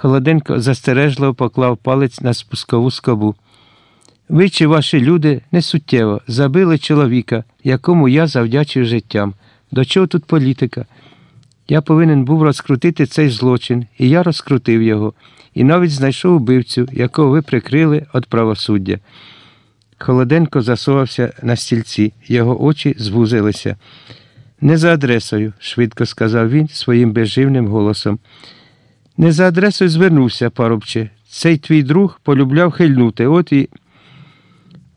Холоденко застережливо поклав палець на спускову скобу. Ви чи ваші люди несуттєво забили чоловіка, якому я завдячив життям. До чого тут політика? Я повинен був розкрутити цей злочин, і я розкрутив його, і навіть знайшов убивцю, якого ви прикрили від правосуддя. Холоденко засовався на стільці, його очі звузилися. Не за адресою, швидко сказав він своїм безживним голосом. Не за адресою звернувся, парубче. Цей твій друг полюбляв хильнути, от і.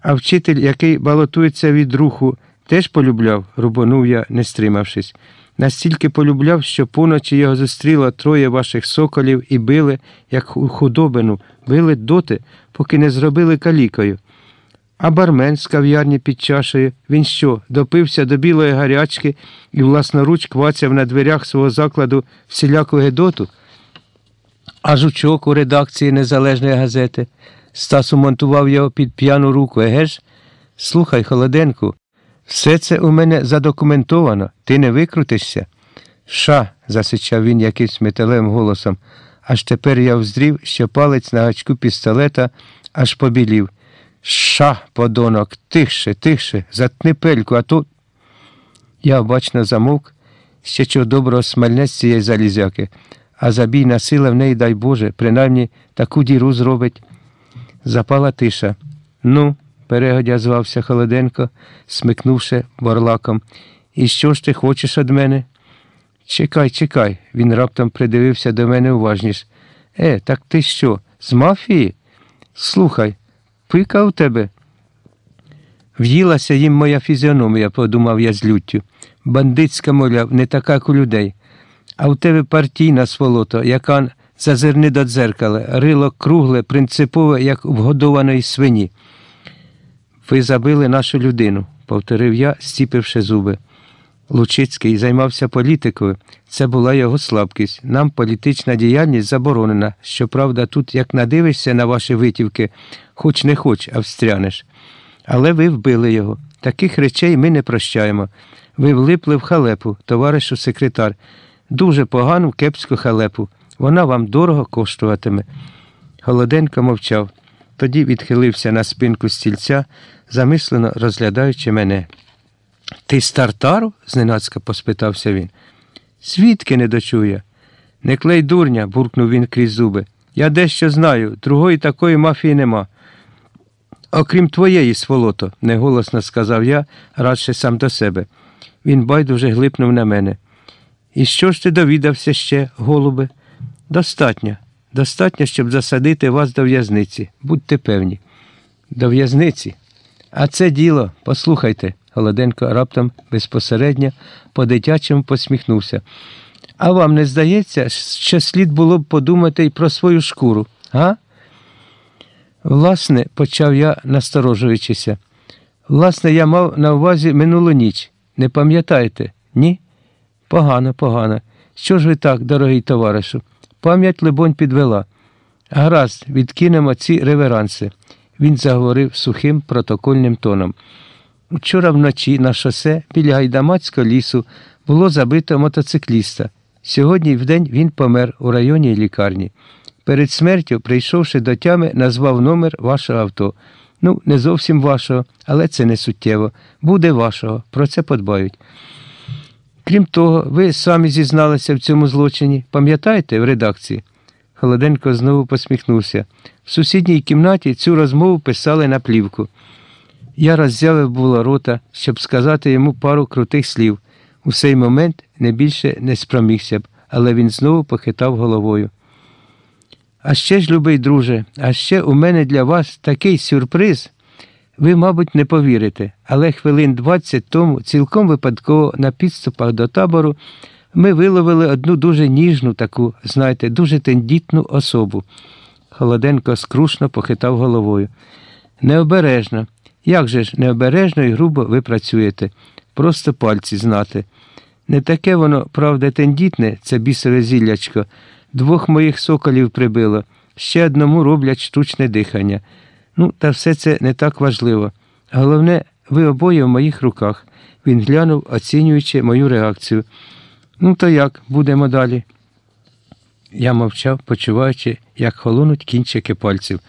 А вчитель, який балотується від руху, теж полюбляв, рубанув я, не стримавшись. Настільки полюбляв, що поночі його зустріло троє ваших соколів і били, як худобину, били доти, поки не зробили калікою. А бармен з кав'ярні під чашею, він що, допився до білої гарячки і власноруч квацяв на дверях свого закладу всіляку гедоту? А жучок у редакції незалежної газети. Стас умонтував його під п'яну руку, еге ж? Слухай, Холоденку, все це у мене задокументовано, ти не викрутишся. Ша, засичав він якимсь металевим голосом, аж тепер я вздрів, що палець на гачку пістолета аж побілів. Ша, подонок, тихше, тихше, затни пельку, а то. Я обачно замовк, ще чого доброго смальне з цієї залізяки, а забійна сила в неї, дай Боже, принаймні таку діру зробить. Запала тиша. Ну, перегодя звався Холоденко, смикнувши борлаком. І що ж ти хочеш від мене? Чекай, чекай, він раптом придивився до мене уважніш. Е, так ти що, з мафії? Слухай, пика у тебе. В'їлася їм моя фізіономія, подумав я з люттю. Бандитська, мовляв, не така, як у людей. А у тебе партійна сволото, яка зазирни до дзеркала, рило кругле, принципове, як вгодованої свині. Ви забили нашу людину, повторив я, стіпивши зуби. Лучицький займався політикою, це була його слабкість. Нам політична діяльність заборонена. Щоправда, тут, як надивишся на ваші витівки, хоч не хоч, а встрянеш. Але ви вбили його. Таких речей ми не прощаємо. Ви влипли в халепу, товаришу секретар, дуже погану кепську халепу. Вона вам дорого коштуватиме. Голоденко мовчав, тоді відхилився на спинку стільця, замислено розглядаючи мене. Ти з тартару? зненацька поспитався він. Звідки не дочує? Не клей дурня, буркнув він крізь зуби. Я дещо знаю, другої такої мафії нема. Окрім твоєї, сволото, неголосно сказав я, радше сам до себе. Він байдуже глипнув на мене. І що ж ти довідався ще, голубе? Достатньо. Достатньо, щоб засадити вас до в'язниці. Будьте певні. До в'язниці. А це діло, послухайте, Голоденко раптом безпосередньо по дитячому посміхнувся. А вам не здається, що слід було б подумати й про свою шкуру, га? Власне, почав я, насторожуючися. Власне, я мав на увазі минулу ніч. Не пам'ятаєте? Ні? Погано, погано. Що ж ви так, дорогий товаришу? Пам'ять, либонь, підвела. Гаразд, відкинемо ці реверанси. Він заговорив сухим протокольним тоном. Вчора вночі на шосе біля Гайдамацького лісу було забито мотоцикліста. Сьогодні вдень він помер у районній лікарні. Перед смертю, прийшовши до тями, назвав номер вашого авто. Ну, не зовсім вашого, але це не суттєво. Буде вашого, про це подбають. Крім того, ви самі зізналися в цьому злочині, пам'ятаєте в редакції? Холоденко знову посміхнувся. В сусідній кімнаті цю розмову писали на плівку. Я роззявив було рота, щоб сказати йому пару крутих слів. У цей момент не більше не спромігся б, але він знову похитав головою. А ще ж, любий друже, а ще у мене для вас такий сюрприз. Ви, мабуть, не повірите, але хвилин 20 тому, цілком випадково на підступах до табору, ми виловили одну дуже ніжну таку, знаєте, дуже тендітну особу. Холоденко скрушно похитав головою. Необережно. Як же ж необережно і грубо ви працюєте, просто пальці знати. Не таке воно, правда, тендітне, це бісове зіллячко. Двох моїх соколів прибило, ще одному роблять штучне дихання. Ну, та все це не так важливо. Головне, ви обоє в моїх руках. Він глянув, оцінюючи мою реакцію. Ну, то як, будемо далі? Я мовчав, почуваючи, як холонуть кінчики пальців.